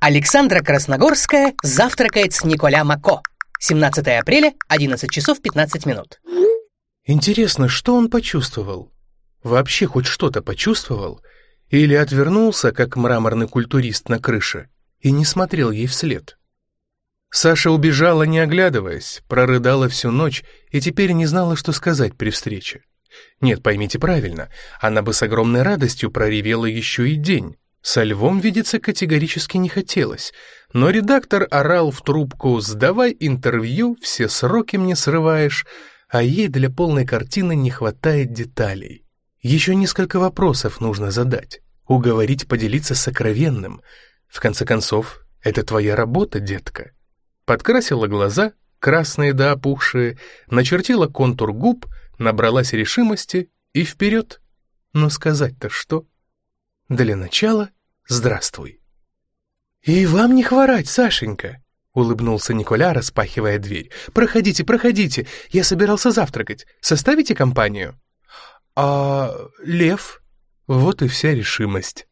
Александра Красногорская завтракает с Николя Мако. 17 апреля, 11 часов 15 минут. Интересно, что он почувствовал? Вообще хоть что-то почувствовал? Или отвернулся, как мраморный культурист на крыше, и не смотрел ей вслед? Саша убежала, не оглядываясь, прорыдала всю ночь и теперь не знала, что сказать при встрече. Нет, поймите правильно, она бы с огромной радостью проревела еще и день. Со львом видеться категорически не хотелось, но редактор орал в трубку «Сдавай интервью, все сроки мне срываешь», а ей для полной картины не хватает деталей. Еще несколько вопросов нужно задать, уговорить поделиться сокровенным. В конце концов, это твоя работа, детка. Подкрасила глаза, красные да опухшие, начертила контур губ, набралась решимости и вперед. Но сказать-то что? Для начала здравствуй. «И вам не хворать, Сашенька!» — улыбнулся Николя, распахивая дверь. «Проходите, проходите, я собирался завтракать. Составите компанию?» «А Лев?» Вот и вся решимость.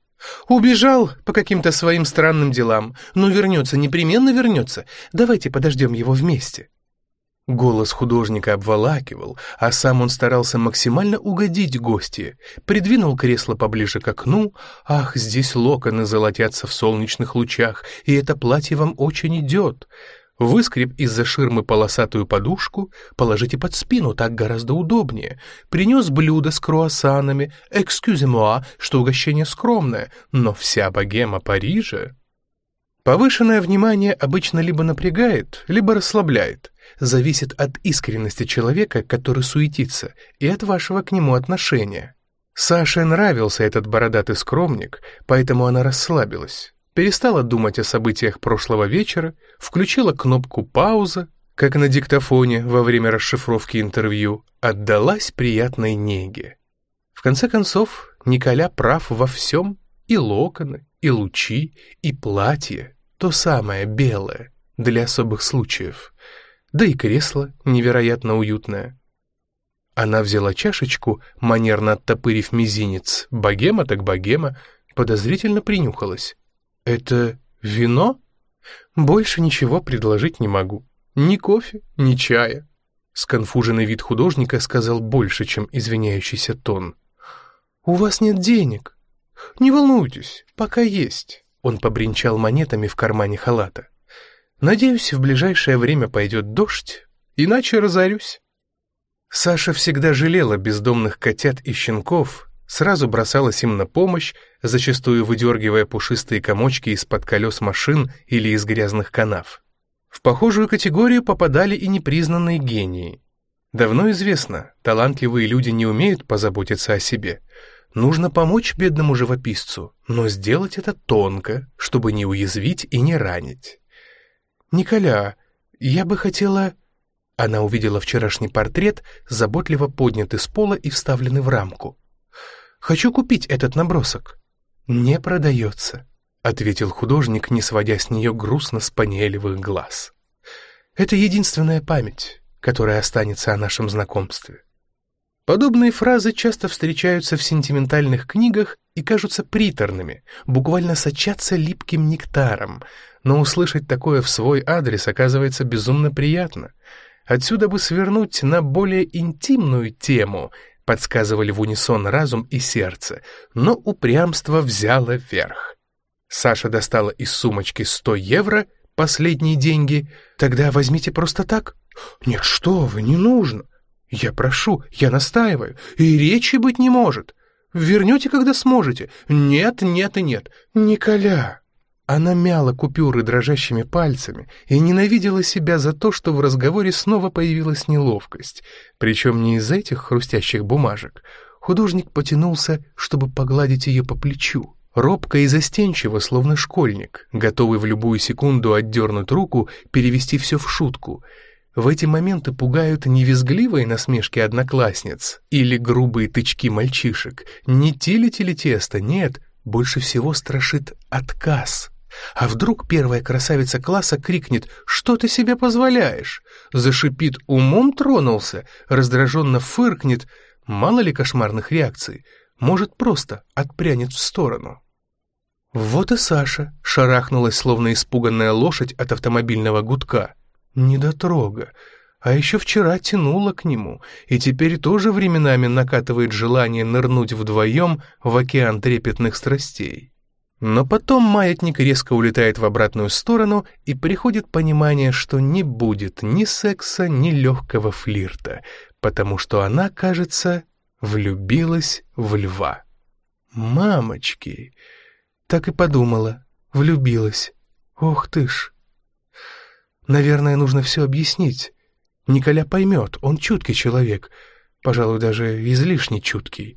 «Убежал по каким-то своим странным делам, но вернется, непременно вернется. Давайте подождем его вместе». Голос художника обволакивал, а сам он старался максимально угодить гостье. Придвинул кресло поближе к окну. Ах, здесь локоны золотятся в солнечных лучах, и это платье вам очень идет. Выскреб из-за ширмы полосатую подушку, положите под спину, так гораздо удобнее. Принес блюдо с круассанами, экскюзе-муа, что угощение скромное, но вся богема Парижа... Повышенное внимание обычно либо напрягает, либо расслабляет зависит от искренности человека, который суетится, и от вашего к нему отношения. Саше нравился этот бородатый скромник, поэтому она расслабилась, перестала думать о событиях прошлого вечера, включила кнопку «пауза», как на диктофоне во время расшифровки интервью, отдалась приятной неге. В конце концов, Николя прав во всем, и локоны, и лучи, и платье, то самое белое, для особых случаев да и кресло невероятно уютное. Она взяла чашечку, манерно оттопырив мизинец, богема так богема, подозрительно принюхалась. «Это вино? Больше ничего предложить не могу. Ни кофе, ни чая». Сконфуженный вид художника сказал больше, чем извиняющийся тон. «У вас нет денег. Не волнуйтесь, пока есть». Он побренчал монетами в кармане халата. Надеюсь, в ближайшее время пойдет дождь, иначе разорюсь. Саша всегда жалела бездомных котят и щенков, сразу бросалась им на помощь, зачастую выдергивая пушистые комочки из-под колес машин или из грязных канав. В похожую категорию попадали и непризнанные гении. Давно известно, талантливые люди не умеют позаботиться о себе. Нужно помочь бедному живописцу, но сделать это тонко, чтобы не уязвить и не ранить. «Николя, я бы хотела...» Она увидела вчерашний портрет, заботливо поднятый с пола и вставленный в рамку. «Хочу купить этот набросок». «Не продается», — ответил художник, не сводя с нее грустно спаниелевых глаз. «Это единственная память, которая останется о нашем знакомстве». Подобные фразы часто встречаются в сентиментальных книгах и кажутся приторными, буквально сочатся липким нектаром, но услышать такое в свой адрес оказывается безумно приятно. Отсюда бы свернуть на более интимную тему, подсказывали в унисон разум и сердце, но упрямство взяло верх. Саша достала из сумочки 100 евро, последние деньги. Тогда возьмите просто так. Нет, что вы, не нужно. «Я прошу, я настаиваю, и речи быть не может. Вернете, когда сможете. Нет, нет и нет. Николя!» Она мяла купюры дрожащими пальцами и ненавидела себя за то, что в разговоре снова появилась неловкость, причем не из этих хрустящих бумажек. Художник потянулся, чтобы погладить ее по плечу. Робко и застенчиво, словно школьник, готовый в любую секунду отдернуть руку, перевести все в шутку — в эти моменты пугают не визгливые насмешки одноклассниц или грубые тычки мальчишек, не тили-тили тесто, нет, больше всего страшит отказ. А вдруг первая красавица класса крикнет «Что ты себе позволяешь?» Зашипит «Умом тронулся?» Раздраженно фыркнет Мало ли кошмарных реакций Может, просто отпрянет в сторону Вот и Саша шарахнулась, словно испуганная лошадь от автомобильного гудка. Недотрога. А еще вчера тянула к нему, и теперь тоже временами накатывает желание нырнуть вдвоем в океан трепетных страстей. Но потом маятник резко улетает в обратную сторону, и приходит понимание, что не будет ни секса, ни легкого флирта, потому что она, кажется, влюбилась в льва. «Мамочки!» Так и подумала, влюбилась. Ох ты ж! Наверное, нужно все объяснить. Николя поймет, он чуткий человек, пожалуй, даже излишне чуткий.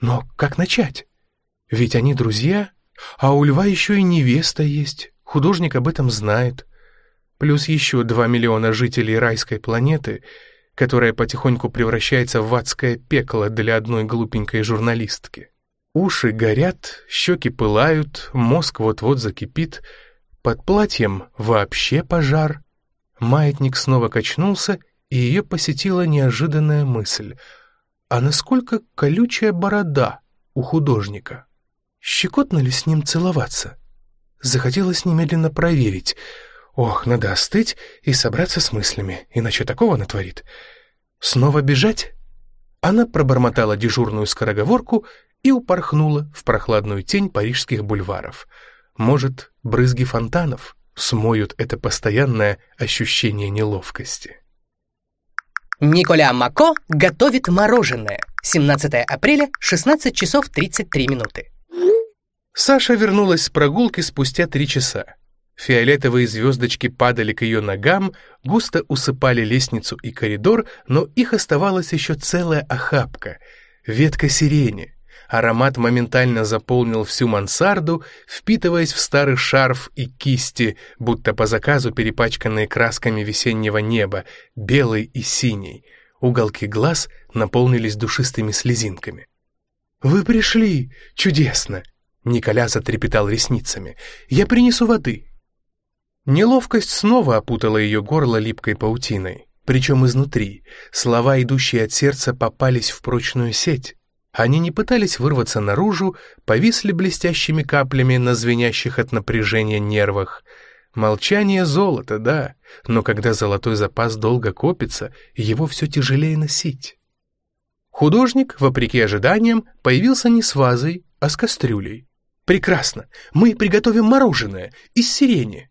Но как начать? Ведь они друзья, а у льва еще и невеста есть, художник об этом знает. Плюс еще два миллиона жителей райской планеты, которая потихоньку превращается в адское пекло для одной глупенькой журналистки. Уши горят, щеки пылают, мозг вот-вот закипит. Под платьем вообще пожар. Маятник снова качнулся, и ее посетила неожиданная мысль. А насколько колючая борода у художника? Щекотно ли с ним целоваться? Захотелось немедленно проверить. Ох, надо остыть и собраться с мыслями, иначе такого натворит. Снова бежать? Она пробормотала дежурную скороговорку и упорхнула в прохладную тень парижских бульваров. Может, брызги фонтанов смоют это постоянное ощущение неловкости. Николя Мако готовит мороженое. 17 апреля, 16 часов 33 минуты. Саша вернулась с прогулки спустя три часа. Фиолетовые звездочки падали к ее ногам, густо усыпали лестницу и коридор, но их оставалась еще целая охапка. Ветка сирени, Аромат моментально заполнил всю мансарду, впитываясь в старый шарф и кисти, будто по заказу перепачканные красками весеннего неба, белый и синий. Уголки глаз наполнились душистыми слезинками. «Вы пришли! Чудесно!» Николя затрепетал ресницами. «Я принесу воды!» Неловкость снова опутала ее горло липкой паутиной, причем изнутри. Слова, идущие от сердца, попались в прочную сеть. Они не пытались вырваться наружу, повисли блестящими каплями на звенящих от напряжения нервах. Молчание — золото, да, но когда золотой запас долго копится, его все тяжелее носить. Художник, вопреки ожиданиям, появился не с вазой, а с кастрюлей. «Прекрасно! Мы приготовим мороженое из сирени!»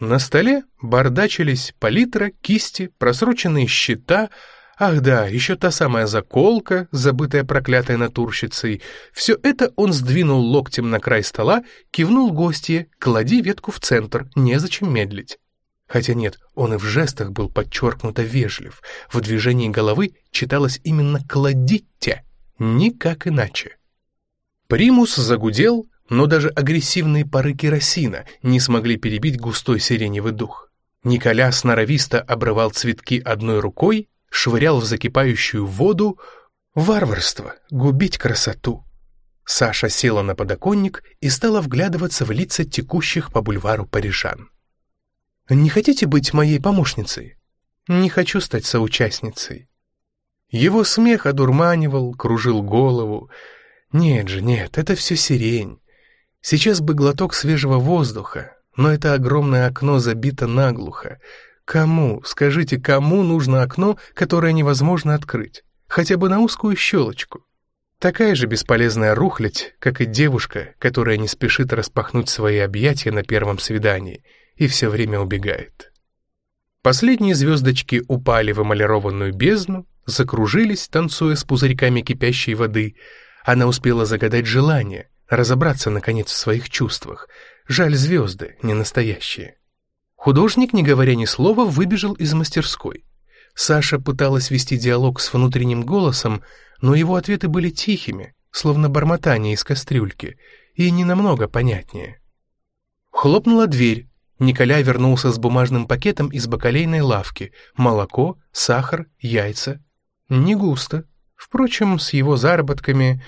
На столе бардачились палитра, кисти, просроченные щита — Ах да, еще та самая заколка, забытая проклятой натурщицей. Все это он сдвинул локтем на край стола, кивнул гостье, клади ветку в центр, незачем медлить. Хотя нет, он и в жестах был подчеркнуто вежлив. В движении головы читалось именно «кладите», никак иначе. Примус загудел, но даже агрессивные пары керосина не смогли перебить густой сиреневый дух. Николя сноровисто обрывал цветки одной рукой, швырял в закипающую воду. Варварство, губить красоту. Саша села на подоконник и стала вглядываться в лица текущих по бульвару парижан. «Не хотите быть моей помощницей?» «Не хочу стать соучастницей». Его смех одурманивал, кружил голову. «Нет же, нет, это все сирень. Сейчас бы глоток свежего воздуха, но это огромное окно забито наглухо. Кому, скажите, кому нужно окно, которое невозможно открыть? Хотя бы на узкую щелочку. Такая же бесполезная рухлядь, как и девушка, которая не спешит распахнуть свои объятия на первом свидании и все время убегает. Последние звездочки упали в эмалированную бездну, закружились, танцуя с пузырьками кипящей воды. Она успела загадать желание, разобраться, наконец, в своих чувствах. Жаль, звезды не настоящие. Художник, не говоря ни слова, выбежал из мастерской. Саша пыталась вести диалог с внутренним голосом, но его ответы были тихими, словно бормотание из кастрюльки, и не намного понятнее. Хлопнула дверь. Николя вернулся с бумажным пакетом из бакалейной лавки. Молоко, сахар, яйца. Не густо. Впрочем, с его заработками,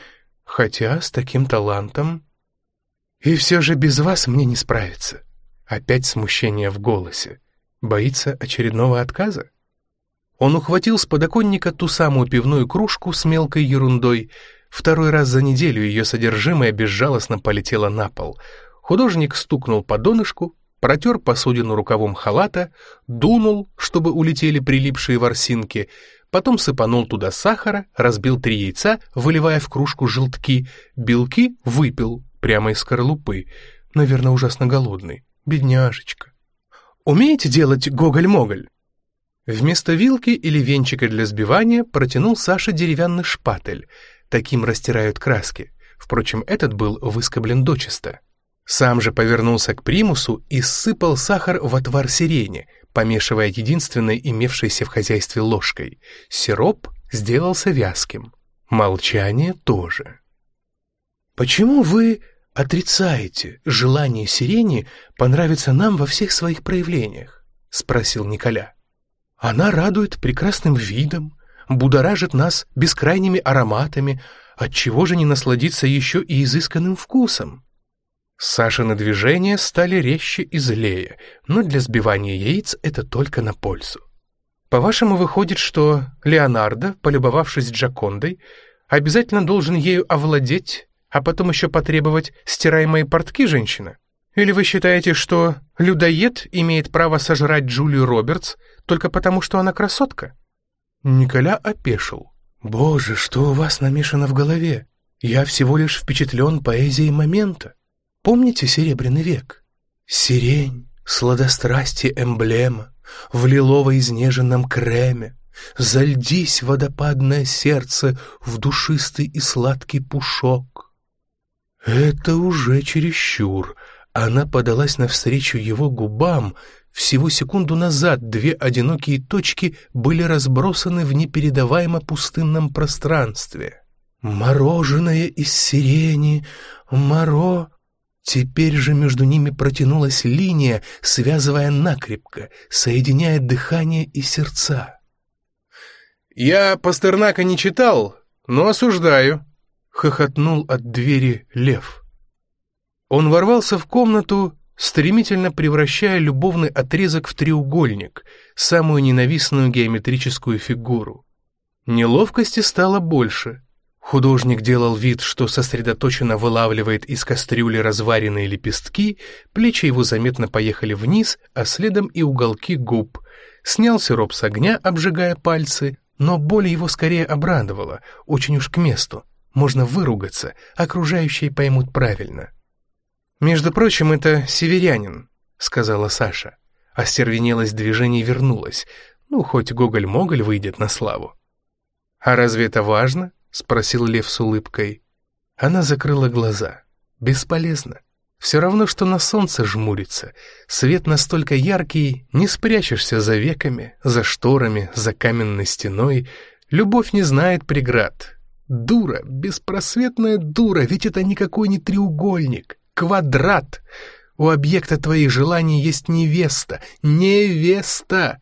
хотя с таким талантом... И все же без вас мне не справиться. Опять смущение в голосе. Боится очередного отказа? Он ухватил с подоконника ту самую пивную кружку с мелкой ерундой, Второй раз за неделю ее содержимое безжалостно полетело на пол. Художник стукнул по донышку, протер посудину рукавом халата, дунул, чтобы улетели прилипшие ворсинки, потом сыпанул туда сахара, разбил три яйца, выливая в кружку желтки, белки выпил прямо из скорлупы. Наверное, ужасно голодный. Бедняжечка. «Умеете делать гоголь-моголь?» Вместо вилки или венчика для сбивания протянул Саша деревянный шпатель. Таким растирают краски. Впрочем, этот был выскоблен дочисто. Сам же повернулся к примусу и сыпал сахар в отвар сирени, помешивая единственной имевшейся в хозяйстве ложкой. Сироп сделался вязким. Молчание тоже. «Почему вы отрицаете желание сирени понравиться нам во всех своих проявлениях?» — спросил Николя. «Она радует прекрасным видом, будоражит нас бескрайними ароматами, отчего же не насладиться еще и изысканным вкусом?» Сашины движения стали резче и злее, но для сбивания яиц это только на пользу. По-вашему, выходит, что Леонардо, полюбовавшись Джакондой, обязательно должен ею овладеть, а потом еще потребовать стираемые портки женщины? Или вы считаете, что людоед имеет право сожрать Джулию Робертс только потому, что она красотка? Николя опешил. «Боже, что у вас намешано в голове? Я всего лишь впечатлен поэзией момента. Помните Серебряный век? Сирень, сладострастие эмблема, в лилово-изнеженном креме. Зальдись, водопадное сердце, в душистый и сладкий пушок. Это уже чересчур. Она подалась навстречу его губам. Всего секунду назад две одинокие точки были разбросаны в непередаваемо пустынном пространстве. Мороженое из сирени, моро... Теперь же между ними протянулась линия, связывая накрепко, соединяя дыхание и сердца. «Я Пастернака не читал, но осуждаю», — хохотнул от двери лев. Он ворвался в комнату, стремительно превращая любовный отрезок в треугольник, самую ненавистную геометрическую фигуру. Неловкости стало больше — Художник делал вид, что сосредоточенно вылавливает из кастрюли разваренные лепестки, плечи его заметно поехали вниз, а следом и уголки губ. Снял сироп с огня, обжигая пальцы, но боль его скорее обрадовала, очень уж к месту. Можно выругаться, окружающие поймут правильно. «Между прочим, это северянин», — сказала Саша. Остервенелость движений вернулась. Ну, хоть Гоголь-Моголь выйдет на славу. «А разве это важно?» — спросил Лев с улыбкой. Она закрыла глаза. «Бесполезно. Все равно, что на солнце жмурится. Свет настолько яркий, не спрячешься за веками, за шторами, за каменной стеной. Любовь не знает преград. Дура, беспросветная дура, ведь это никакой не треугольник. Квадрат. У объекта твоих желаний есть невеста. Невеста!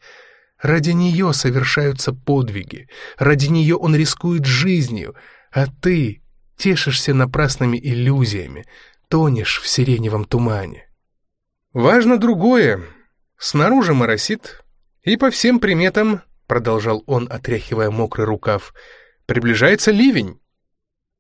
Ради нее совершаются подвиги, ради нее он рискует жизнью, а ты тешишься напрасными иллюзиями, тонешь в сиреневом тумане. Важно другое. Снаружи моросит, и по всем приметам, продолжал он, отряхивая мокрый рукав, приближается ливень.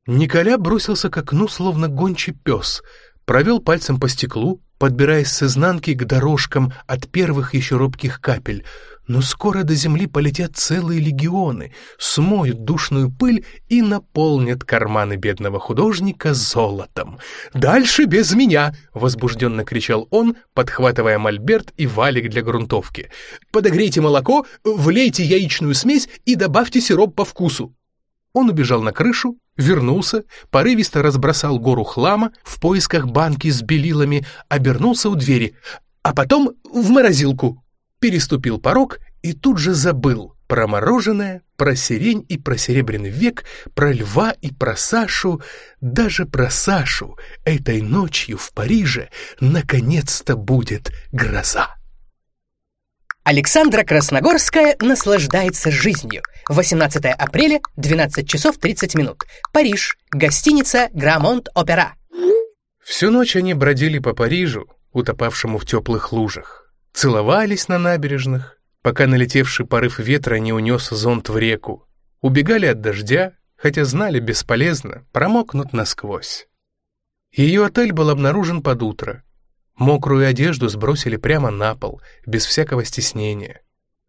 Николя бросился к окну, словно гончий пес, провел пальцем по стеклу, подбираясь с изнанки к дорожкам от первых еще робких капель — но скоро до земли полетят целые легионы, смоют душную пыль и наполнят карманы бедного художника золотом. «Дальше без меня!» — возбужденно кричал он, подхватывая мольберт и валик для грунтовки. «Подогрейте молоко, влейте яичную смесь и добавьте сироп по вкусу!» Он убежал на крышу, вернулся, порывисто разбросал гору хлама в поисках банки с белилами, обернулся у двери, а потом в морозилку переступил порог и тут же забыл про мороженое, про сирень и про серебряный век, про льва и про Сашу, даже про Сашу. Этой ночью в Париже наконец-то будет гроза. Александра Красногорская наслаждается жизнью. 18 апреля, 12 часов 30 минут. Париж. Гостиница Грамонт Опера. Всю ночь они бродили по Парижу, утопавшему в теплых лужах целовались на набережных, пока налетевший порыв ветра не унес зонт в реку, убегали от дождя, хотя знали бесполезно, промокнут насквозь. Ее отель был обнаружен под утро. Мокрую одежду сбросили прямо на пол, без всякого стеснения.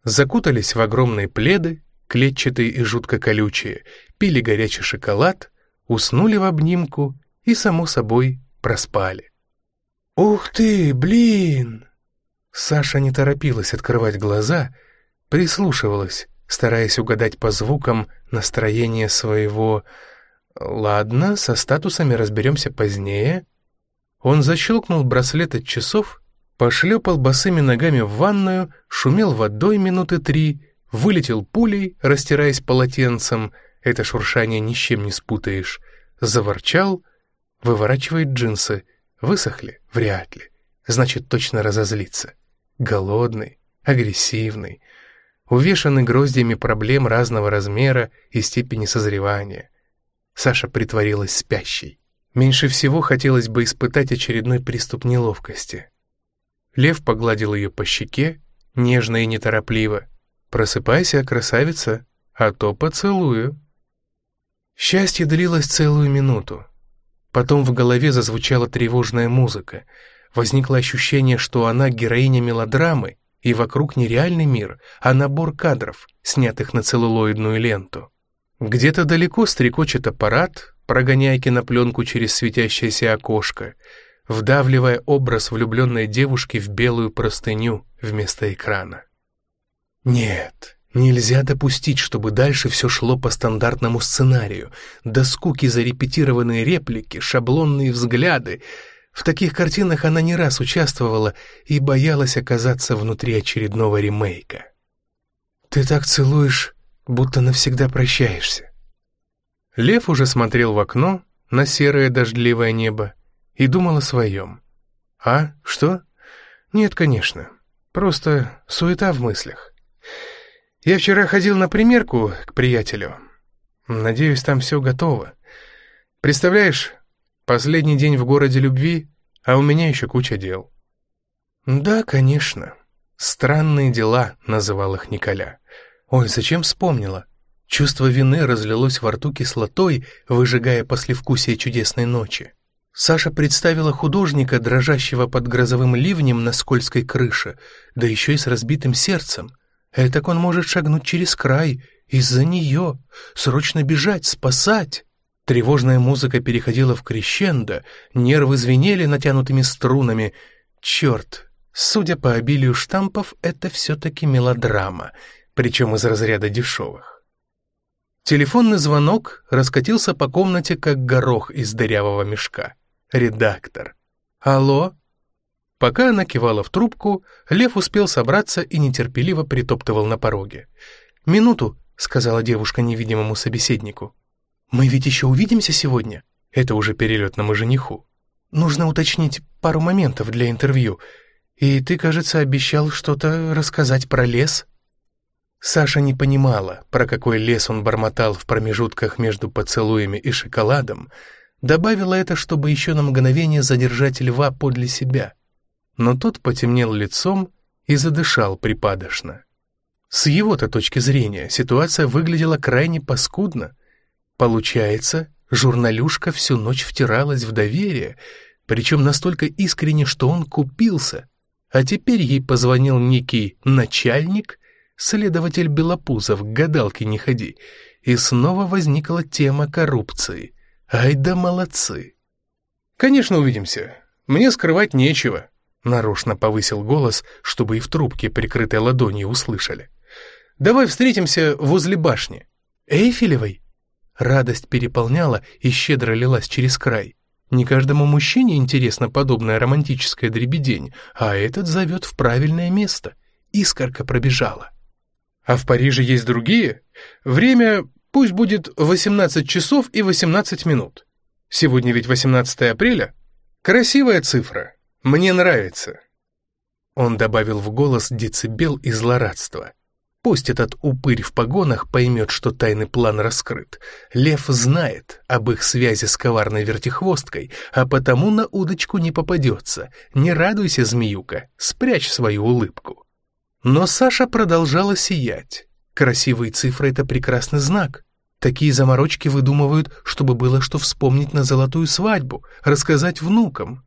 Закутались в огромные пледы, клетчатые и жутко колючие, пили горячий шоколад, уснули в обнимку и, само собой, проспали. «Ух ты, блин!» Саша не торопилась открывать глаза, прислушивалась, стараясь угадать по звукам настроение своего «Ладно, со статусами разберемся позднее». Он защелкнул браслет от часов, пошлепал босыми ногами в ванную, шумел водой минуты три, вылетел пулей, растираясь полотенцем, это шуршание ни с чем не спутаешь, заворчал, выворачивает джинсы, высохли? Вряд ли. Значит, точно разозлится. Голодный, агрессивный, увешанный гроздьями проблем разного размера и степени созревания. Саша притворилась спящей. Меньше всего хотелось бы испытать очередной приступ неловкости. Лев погладил ее по щеке, нежно и неторопливо. «Просыпайся, красавица, а то поцелую». Счастье длилось целую минуту. Потом в голове зазвучала тревожная музыка. Возникло ощущение, что она героиня мелодрамы, и вокруг не реальный мир, а набор кадров, снятых на целлулоидную ленту. Где-то далеко стрекочет аппарат, прогоняя кинопленку через светящееся окошко, вдавливая образ влюбленной девушки в белую простыню вместо экрана. Нет, нельзя допустить, чтобы дальше все шло по стандартному сценарию, до скуки зарепетированные реплики, шаблонные взгляды — в таких картинах она не раз участвовала и боялась оказаться внутри очередного ремейка. «Ты так целуешь, будто навсегда прощаешься». Лев уже смотрел в окно на серое дождливое небо и думал о своем. «А? Что? Нет, конечно. Просто суета в мыслях. Я вчера ходил на примерку к приятелю. Надеюсь, там все готово. Представляешь, Последний день в городе любви, а у меня еще куча дел». «Да, конечно. Странные дела», — называл их Николя. «Ой, зачем вспомнила?» Чувство вины разлилось во рту кислотой, выжигая послевкусие чудесной ночи. Саша представила художника, дрожащего под грозовым ливнем на скользкой крыше, да еще и с разбитым сердцем. Этак он может шагнуть через край, из-за нее, срочно бежать, спасать. Тревожная музыка переходила в крещендо, нервы звенели натянутыми струнами. Черт, судя по обилию штампов, это все-таки мелодрама, причем из разряда дешевых. Телефонный звонок раскатился по комнате, как горох из дырявого мешка. Редактор. «Алло?» Пока она кивала в трубку, Лев успел собраться и нетерпеливо притоптывал на пороге. «Минуту», — сказала девушка невидимому собеседнику. «Мы ведь еще увидимся сегодня?» Это уже перелетному жениху. «Нужно уточнить пару моментов для интервью. И ты, кажется, обещал что-то рассказать про лес?» Саша не понимала, про какой лес он бормотал в промежутках между поцелуями и шоколадом, добавила это, чтобы еще на мгновение задержать льва подле себя. Но тот потемнел лицом и задышал припадочно. С его-то точки зрения ситуация выглядела крайне паскудно — Получается, журналюшка всю ночь втиралась в доверие, причем настолько искренне, что он купился. А теперь ей позвонил некий начальник, следователь Белопузов, к гадалке не ходи, и снова возникла тема коррупции. Ай да молодцы! «Конечно, увидимся. Мне скрывать нечего», — нарочно повысил голос, чтобы и в трубке, прикрытой ладонью, услышали. «Давай встретимся возле башни». «Эйфелевой?» Радость переполняла и щедро лилась через край. Не каждому мужчине интересна подобная романтическая дребедень, а этот зовет в правильное место. Искорка пробежала. А в Париже есть другие? Время пусть будет 18 часов и 18 минут. Сегодня ведь 18 апреля. Красивая цифра. Мне нравится. Он добавил в голос децибел и злорадство. Пусть этот упырь в погонах поймет, что тайный план раскрыт. Лев знает об их связи с коварной вертихвосткой, а потому на удочку не попадется. Не радуйся, змеюка, спрячь свою улыбку. Но Саша продолжала сиять. Красивые цифры — это прекрасный знак. Такие заморочки выдумывают, чтобы было что вспомнить на золотую свадьбу, рассказать внукам.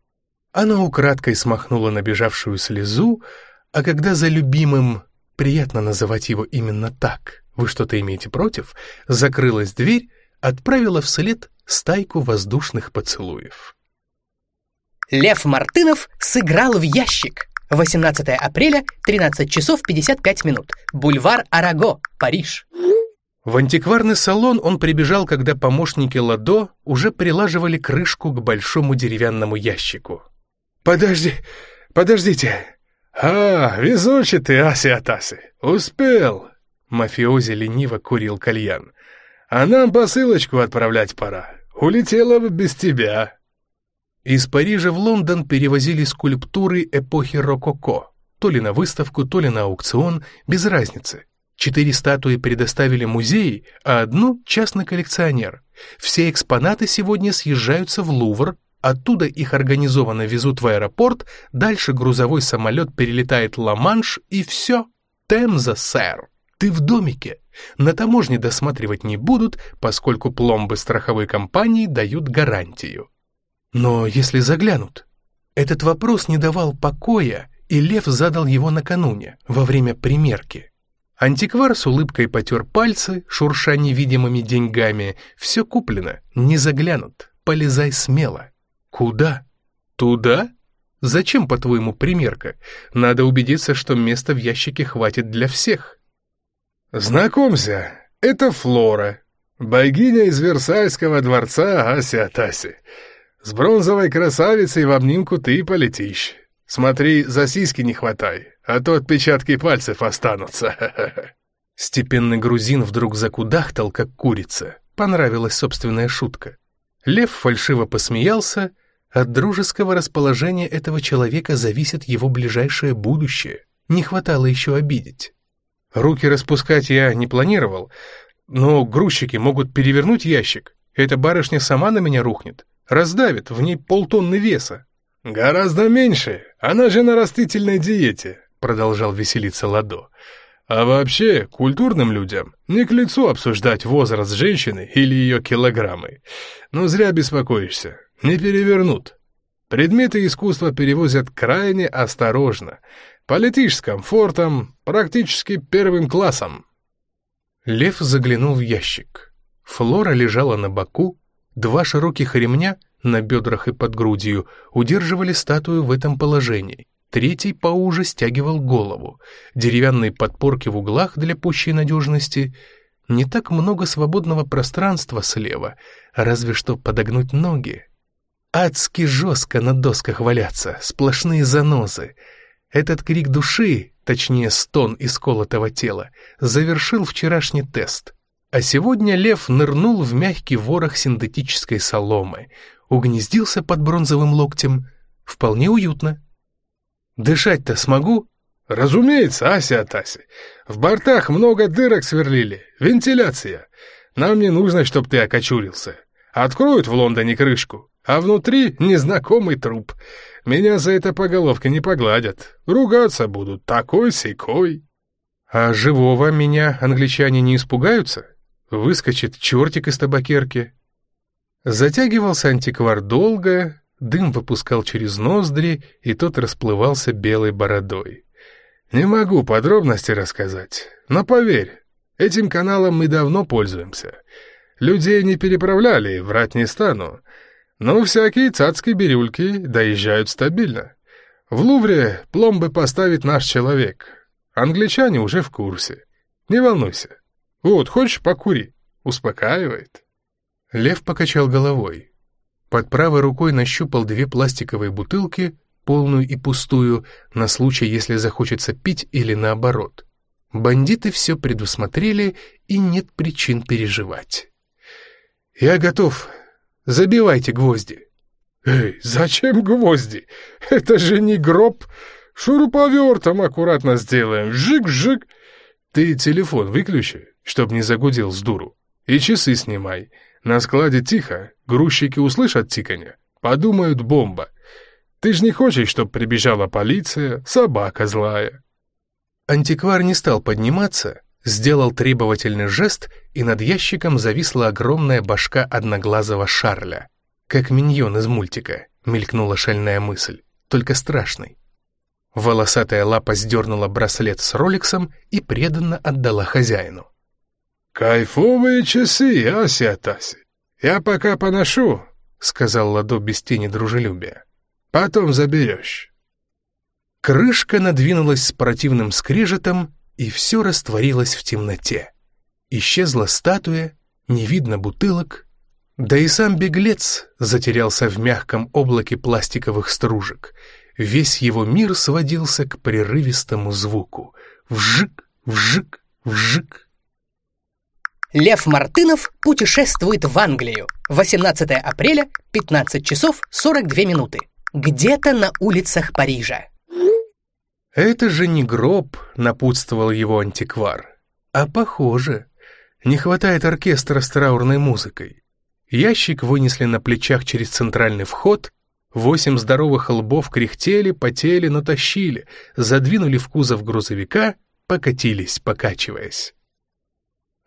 Она украдкой смахнула набежавшую слезу, а когда за любимым, приятно называть его именно так, вы что-то имеете против, закрылась дверь, отправила вслед стайку воздушных поцелуев. Лев Мартынов сыграл в ящик. 18 апреля, 13 часов 55 минут. Бульвар Араго, Париж. В антикварный салон он прибежал, когда помощники Ладо уже прилаживали крышку к большому деревянному ящику. «Подожди, подождите!» «А, везучий ты, Ася Атасы! Успел!» Мафиози лениво курил кальян. «А нам посылочку отправлять пора. Улетела бы без тебя!» Из Парижа в Лондон перевозили скульптуры эпохи рококо, то ли на выставку, то ли на аукцион, без разницы. Четыре статуи предоставили музеи, а одну — частный коллекционер. Все экспонаты сегодня съезжаются в Лувр, оттуда их организованно везут в аэропорт, дальше грузовой самолет перелетает Ла-Манш и все. Темза, сэр. Ты в домике. На таможне досматривать не будут, поскольку пломбы страховой компании дают гарантию. Но если заглянут? Этот вопрос не давал покоя, и Лев задал его накануне, во время примерки. Антиквар с улыбкой потер пальцы, шурша невидимыми деньгами. Все куплено, не заглянут, полезай смело. Куда? Туда? Зачем, по-твоему, примерка? Надо убедиться, что места в ящике хватит для всех. Знакомься, это Флора, богиня из Версальского дворца Ася-Таси. С бронзовой красавицей в обнимку ты полетишь. Смотри, за сиськи не хватай, а то отпечатки пальцев останутся. Степенный грузин вдруг закудахтал, как курица. Понравилась собственная шутка. Лев фальшиво посмеялся. От дружеского расположения этого человека зависит его ближайшее будущее. Не хватало еще обидеть. Руки распускать я не планировал, но грузчики могут перевернуть ящик. Эта барышня сама на меня рухнет. Раздавит, в ней полтонны веса. «Гораздо меньше. Она же на растительной диете», — продолжал веселиться Ладо. «А вообще, культурным людям не к лицу обсуждать возраст женщины или ее килограммы. Но зря беспокоишься. Не перевернут. Предметы искусства перевозят крайне осторожно. Полетишь с комфортом, практически первым классом». Лев заглянул в ящик. Флора лежала на боку, два широких ремня — на бедрах и под грудью удерживали статую в этом положении. Третий поуже стягивал голову. Деревянные подпорки в углах для пущей надежности. Не так много свободного пространства слева, разве что подогнуть ноги. Адски жестко на досках валяться, сплошные занозы. Этот крик души, точнее стон исколотого тела, завершил вчерашний тест. А сегодня лев нырнул в мягкий ворох синтетической соломы, угнездился под бронзовым локтем. Вполне уютно. Дышать-то смогу? Разумеется, Ася от Аси. В бортах много дырок сверлили. Вентиляция. Нам не нужно, чтобы ты окочурился. Откроют в Лондоне крышку, а внутри незнакомый труп. Меня за это по головке не погладят. Ругаться будут такой-сякой. А живого меня англичане не испугаются? Выскочит чертик из табакерки, Затягивался антиквар долго, дым выпускал через ноздри, и тот расплывался белой бородой. «Не могу подробности рассказать, но поверь, этим каналом мы давно пользуемся. Людей не переправляли, врать не стану, но всякие цацкие бирюльки доезжают стабильно. В Лувре пломбы поставит наш человек. Англичане уже в курсе. Не волнуйся. Вот, хочешь, покури. Успокаивает». Лев покачал головой. Под правой рукой нащупал две пластиковые бутылки, полную и пустую, на случай, если захочется пить или наоборот. Бандиты все предусмотрели, и нет причин переживать. «Я готов. Забивайте гвозди». «Эй, зачем гвозди? Это же не гроб. Шуруповертом аккуратно сделаем. Жик-жик». «Ты телефон выключи, чтоб не загудел с дуру, и часы снимай». На складе тихо, грузчики услышат тиканье, подумают бомба. Ты ж не хочешь, чтоб прибежала полиция, собака злая. Антиквар не стал подниматься, сделал требовательный жест, и над ящиком зависла огромная башка одноглазого Шарля. Как миньон из мультика, мелькнула шальная мысль, только страшный. Волосатая лапа сдернула браслет с роликсом и преданно отдала хозяину. «Кайфовые часы, Ася Таси. Я пока поношу», — сказал Ладо без тени дружелюбия. «Потом заберешь». Крышка надвинулась с противным скрежетом, и все растворилось в темноте. Исчезла статуя, не видно бутылок, да и сам беглец затерялся в мягком облаке пластиковых стружек. Весь его мир сводился к прерывистому звуку. Вжик, вжик, вжик. Лев Мартынов путешествует в Англию. 18 апреля, 15 часов 42 минуты. Где-то на улицах Парижа. «Это же не гроб», — напутствовал его антиквар. «А похоже. Не хватает оркестра с траурной музыкой». Ящик вынесли на плечах через центральный вход, восемь здоровых лбов кряхтели, потели, но тащили, задвинули в кузов грузовика, покатились, покачиваясь.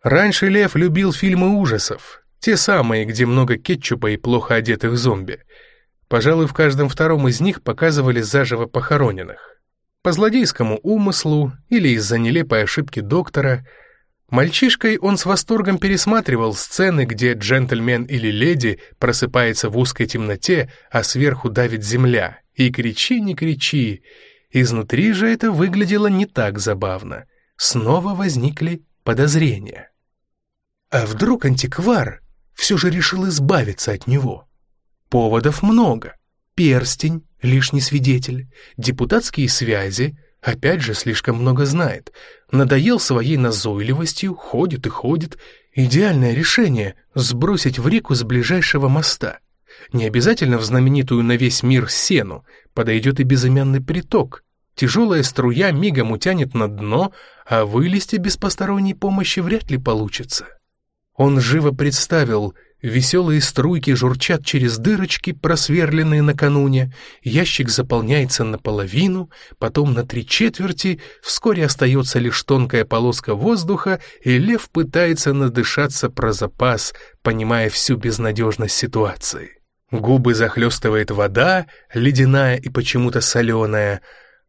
Раньше Лев любил фильмы ужасов, те самые, где много кетчупа и плохо одетых зомби. Пожалуй, в каждом втором из них показывали заживо похороненных. По злодейскому умыслу или из-за нелепой ошибки доктора – Мальчишкой он с восторгом пересматривал сцены, где джентльмен или леди просыпается в узкой темноте, а сверху давит земля. И кричи, не кричи. Изнутри же это выглядело не так забавно. Снова возникли подозрения. А вдруг антиквар все же решил избавиться от него? Поводов много. Перстень, лишний свидетель, депутатские связи, опять же слишком много знает, Надоел своей назойливостью, ходит и ходит. Идеальное решение — сбросить в реку с ближайшего моста. Не обязательно в знаменитую на весь мир сену, подойдет и безымянный приток. Тяжелая струя мигом утянет на дно, а вылезти без посторонней помощи вряд ли получится. Он живо представил, Веселые струйки журчат через дырочки, просверленные накануне, ящик заполняется наполовину, потом на три четверти, вскоре остается лишь тонкая полоска воздуха, и лев пытается надышаться про запас, понимая всю безнадежность ситуации. Губы захлестывает вода, ледяная и почему-то соленая,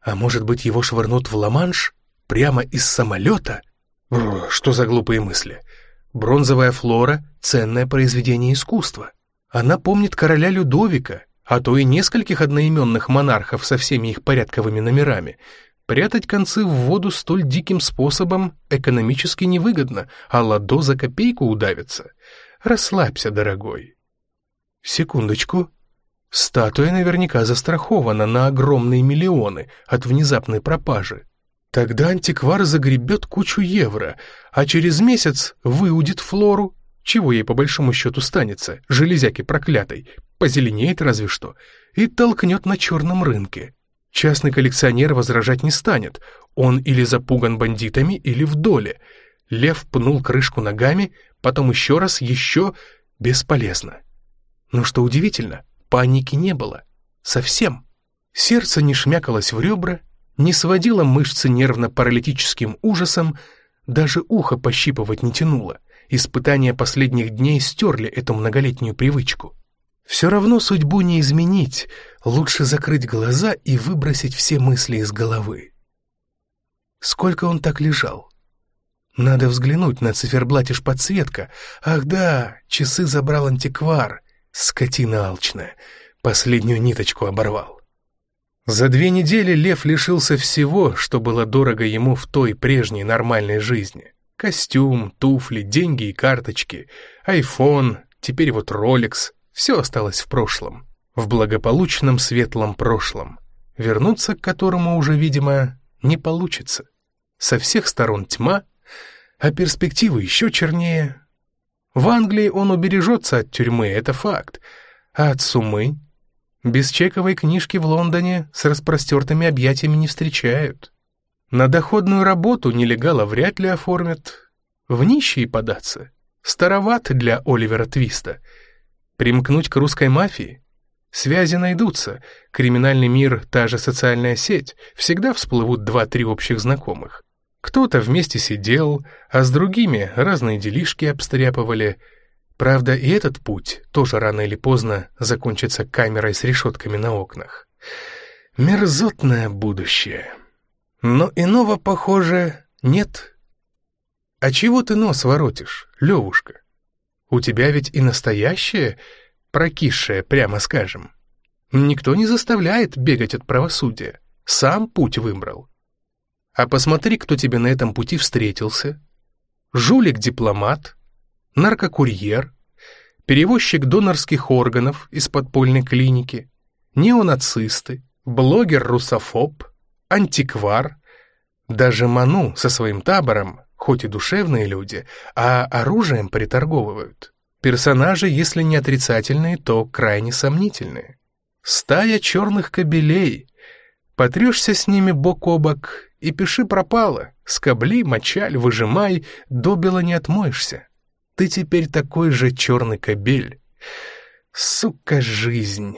а может быть его швырнут в ла-манш? Прямо из самолета? Что за глупые мысли? Бронзовая флора — ценное произведение искусства. Она помнит короля Людовика, а то и нескольких одноименных монархов со всеми их порядковыми номерами. Прятать концы в воду столь диким способом экономически невыгодно, а ладо за копейку удавится. Расслабься, дорогой. Секундочку. Статуя наверняка застрахована на огромные миллионы от внезапной пропажи. Тогда антиквар загребет кучу евро, а через месяц выудит флору. Чего ей по большому счету станется, железяки проклятой, позеленеет разве что, и толкнет на черном рынке. Частный коллекционер возражать не станет, он или запуган бандитами, или в доле. Лев пнул крышку ногами, потом еще раз, еще, бесполезно. Но что удивительно, паники не было. Совсем. Сердце не шмякалось в ребра, не сводила мышцы нервно-паралитическим ужасом, даже ухо пощипывать не тянуло. Испытания последних дней стерли эту многолетнюю привычку. Все равно судьбу не изменить, лучше закрыть глаза и выбросить все мысли из головы. Сколько он так лежал? Надо взглянуть на циферблате подсветка. Ах да, часы забрал антиквар, скотина алчная, последнюю ниточку оборвал. За две недели Лев лишился всего, что было дорого ему в той прежней нормальной жизни. Костюм, туфли, деньги и карточки, айфон, теперь вот Ролекс. Все осталось в прошлом. В благополучном светлом прошлом. Вернуться к которому уже, видимо, не получится. Со всех сторон тьма, а перспективы еще чернее. В Англии он убережется от тюрьмы, это факт. А от сумы без чековой книжки в Лондоне с распростертыми объятиями не встречают. На доходную работу нелегала вряд ли оформят. В нищие податься. Староват для Оливера Твиста. Примкнуть к русской мафии? Связи найдутся. Криминальный мир — та же социальная сеть. Всегда всплывут два-три общих знакомых. Кто-то вместе сидел, а с другими разные делишки обстряпывали. Правда, и этот путь тоже рано или поздно закончится камерой с решетками на окнах. Мерзотное будущее. Но иного, похоже, нет. А чего ты нос воротишь, Левушка? У тебя ведь и настоящее, прокисшее, прямо скажем. Никто не заставляет бегать от правосудия. Сам путь выбрал. А посмотри, кто тебе на этом пути встретился. Жулик-дипломат, наркокурьер, перевозчик донорских органов из подпольной клиники, неонацисты, блогер-русофоб, антиквар, даже Ману со своим табором, хоть и душевные люди, а оружием приторговывают. Персонажи, если не отрицательные, то крайне сомнительные. Стая черных кобелей. Потрешься с ними бок о бок и пиши пропало. Скобли, мочаль, выжимай, добело не отмоешься. Ты теперь такой же черный кобель. Сука, жизнь.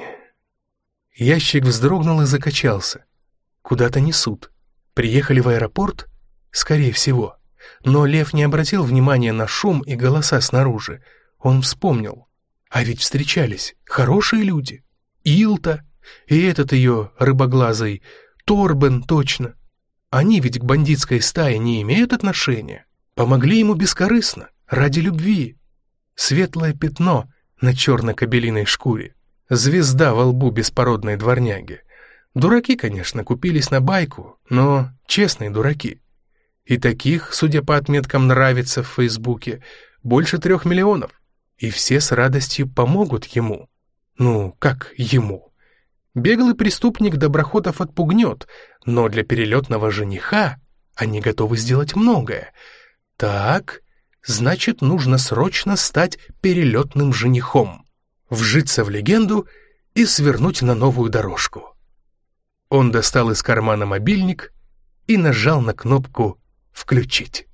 Ящик вздрогнул и закачался. Куда-то несут. Приехали в аэропорт? Скорее всего. Но Лев не обратил внимания на шум и голоса снаружи. Он вспомнил. А ведь встречались хорошие люди. Илта и этот ее рыбоглазый Торбен точно. Они ведь к бандитской стае не имеют отношения. Помогли ему бескорыстно, ради любви. Светлое пятно на черно-кобелиной шкуре. Звезда во лбу беспородной дворняги. Дураки, конечно, купились на байку, но честные дураки. И таких, судя по отметкам, нравится в Фейсбуке больше трех миллионов. И все с радостью помогут ему. Ну, как ему? Беглый преступник доброходов отпугнет, но для перелетного жениха они готовы сделать многое. Так, значит, нужно срочно стать перелетным женихом, вжиться в легенду и свернуть на новую дорожку. Он достал из кармана мобильник и нажал на кнопку «Включить».